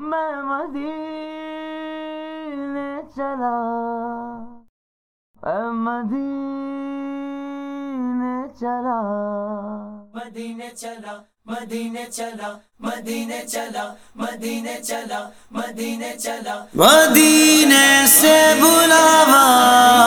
میں مدینے چلا میں مدینے چلا مدینے چلا مدینے چلا مدینے چلا مدینے چلا مدینے چلا، مدینے سے بلاوا۔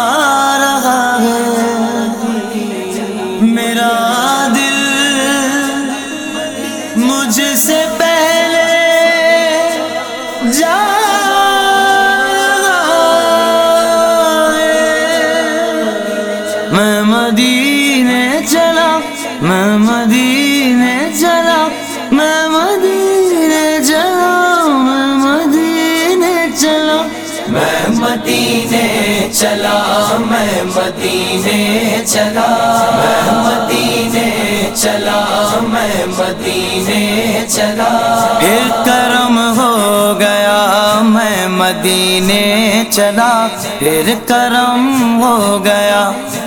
مدینے چلا، میں مدینے چلا، میں مدینے چلا، میں مدینے چلا، میں مدینے چلا، میں مدینے چلا، میں مدینے چلا، میں مدینے چلا۔ پھر کرم ہو گیا، میں مدینے چلا۔ پھر کرم ہو گیا۔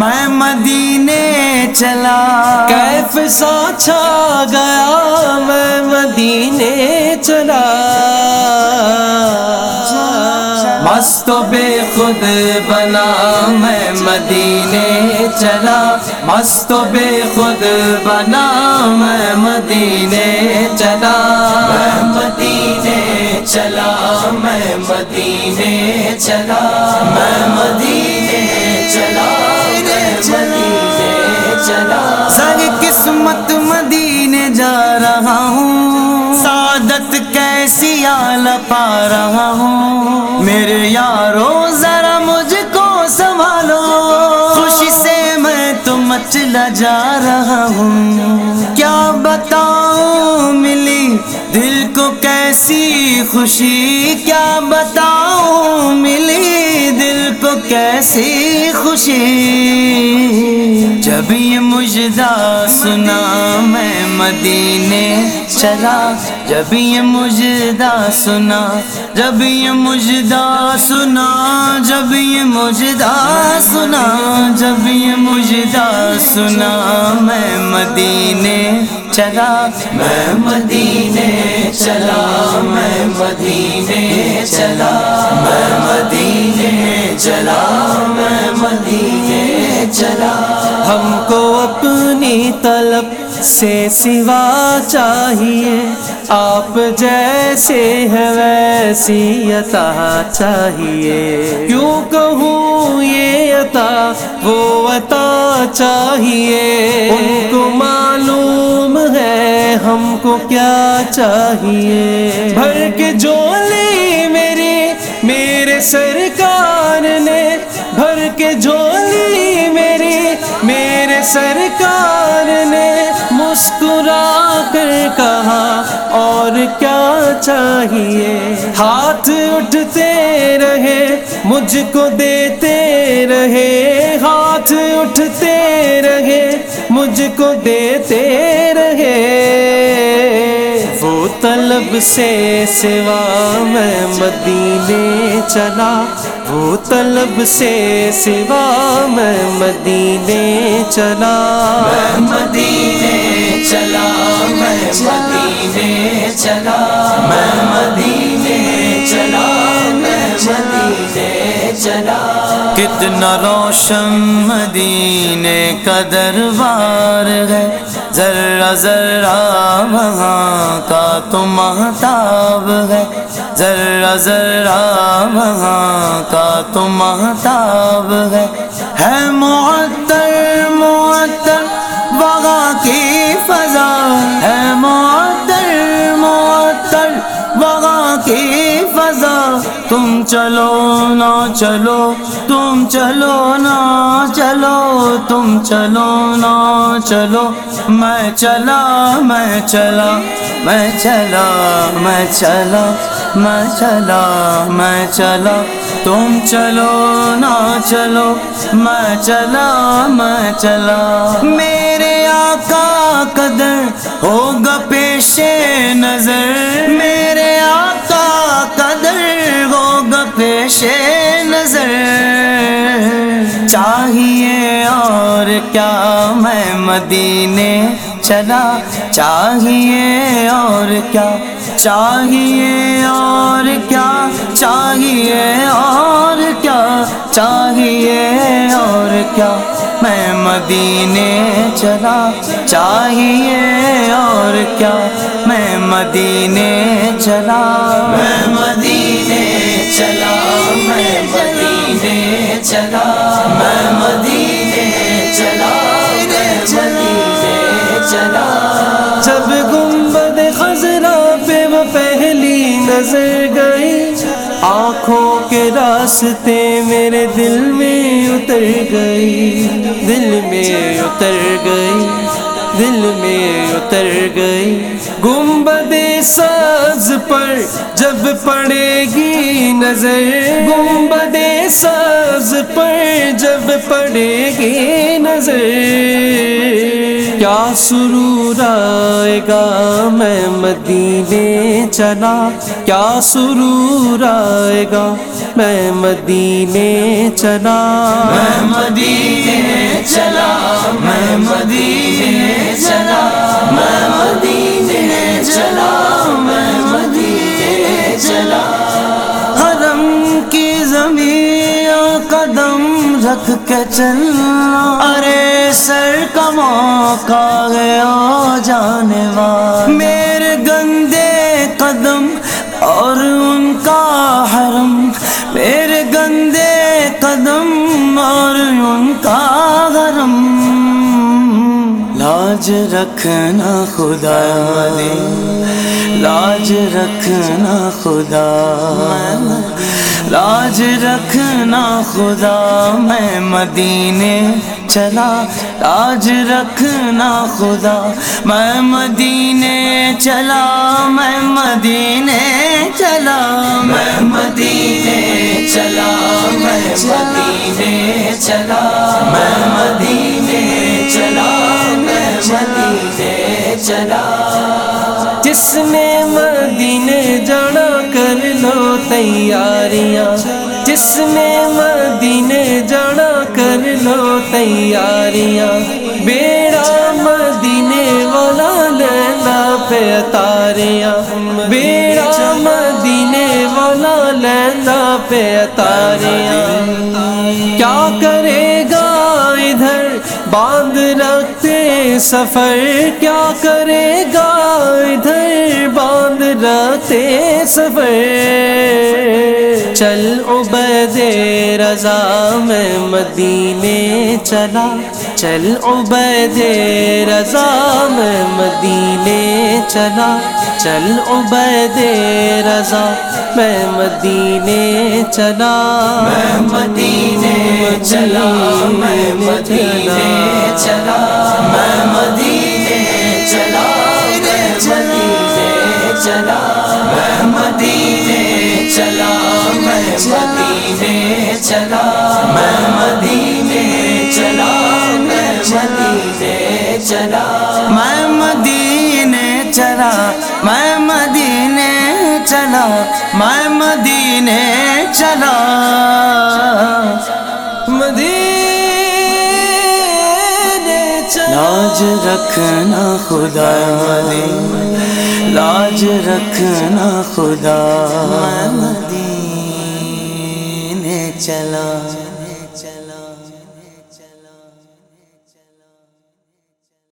میں مدینے چلا۔ کیف سا چھا گیا میں مدینے چلا۔ مست و بے خود بنا میں مدینے چلا۔ مست و بے خود بنا میں مدینے چلا۔ میں مدینے چلا۔ میں مدینے چلا۔ میں مدینے چلا۔ سر مدینے جا رہا ہوں۔ سعادت کیسی آل پا رہا ہوں۔ میرے یارو مچلا جا رہا ہوں۔ کیا بتاؤں ملی دل کو کیسی خوشی؟ کیا بتاؤں ملی دل کو کیسی خوشی؟ جب یہ مجدہ سنا میں مدینے چلا، جب یہ مجدہ سنا، جب یہ مجدہ سنا، جب یہ مجدہ سنا، جب یہ مجدہ سنا میں مدینے چلا۔ میں مدینے چلا میں مدینے چلا۔ میں مدینے چلا میں مدینے چلا۔ ہم کو اپنی طلب سے سوا چاہیے۔ آپ جیسے ہے ویسی عطا چاہیے۔ کیوں کہوں یہ عطا؟ وہ عطا چاہیے۔ ان کو معلوم ہے ہم کو کیا چاہیے۔ بھر کے جولی میری میرے سرکار نے۔ بھر کے جولی میری میرے سرکار نے۔ کیا چاہیے؟ ہاتھ اٹھتے رہے مجھ کو دیتے رہے۔ ہاتھ اٹھتے رہے مجھ کو دیتے رہے۔ وہ طلب سے سوا میں مدینے چلا۔ وہ طلب سے سوا میں مدینے چلا۔ کتنا روشن مدینے کا دربار ہے۔ ذرا ذرا وہاں کا تو محتاب ہے۔ ذرا ذرا وہاں کا تو محتاب ہے۔ ہے معطر معطر وہاں کی فضا۔ ہے معطر معطر وہاں کی تم چلو نہ چلو، تم چلو نہ چلو، تم چلو نہ چلو۔ میں چلا میں چلا میں چلا میں چلا میں چلا میں چلا۔ تم چلو نہ چلو، میں چلا میں چلا۔ میرے آقا قدر ہوگا پیش نظر۔ میرے آقا پیش نظر چاہیے اور کیا میں مدینے چلا چاہیے اور کیا چاہیے اور کیا چاہیے اور کیا چاہیے اور کیا میں مدینے چلا چاہیے اور کیا میں مدینے چلا میں مدینے چلا میں مدینے چلا۔ میں مدینے چلا۔ میں مدینے چلا۔ جب گنبد خزرا پہ وہ پہلی نظر گئی آنکھوں کے راستے میرے دل میں اتر گئی۔ دل میں اتر گئی۔ دل میں اتر گئی۔ گنبد ساز پر جب پڑے گی نظر۔ گنبد ساز پر جب پڑے گی نظر۔ کیا سرور آئے گا میں مدینے چلا؟ کیا سرور آئے گا میں مدینے چلا؟ میں مدینے چلا، میں مدینے چلا میں مدینے چلا میں مدینے چلا حرم کی زمین قدم رکھ کے چلنا ارے سر کا موقع گیا جانے والا میرے گندے قدم اور ان کا حرم میرے گندے قدم اور ان کا لاج رکھنا خدا۔ لاج رکھنا خدا۔ لاج رکھنا خدا۔ میں مدینے چلا۔ لاج رکھنا خدا۔ میں مدینے چلا۔ میں مدینے چلا۔ میں مدینے چلا۔ میں مدینے چلا۔ میں مدینے چلا۔ تیاریاں جس نے مدینے جانا کر لو تیاریاں بیڑا مدینے والا لینا پہ تاریاں بیڑا مدینے والا لینا پہ تاریاں کیا کر باندھ رکھتے سفر کیا کرے گا؟ ادھر باندھ رکھتے سفر۔ چل عبید رضا، میں مدینے چلا۔ چل عبید رضا، میں مدینے چلا۔ چل عبید رضا، میں مدینے چلا۔ میں مدینے چلا، میں مدینے چلا۔ میں مدینے چلا، میں مدینے چلا۔ چلا میں مدینے چلا میں مدینے چلا۔ مدینے چلا۔ لاج رکھنا خدا۔ لاج رکھنا خدا۔ مدینے چلا۔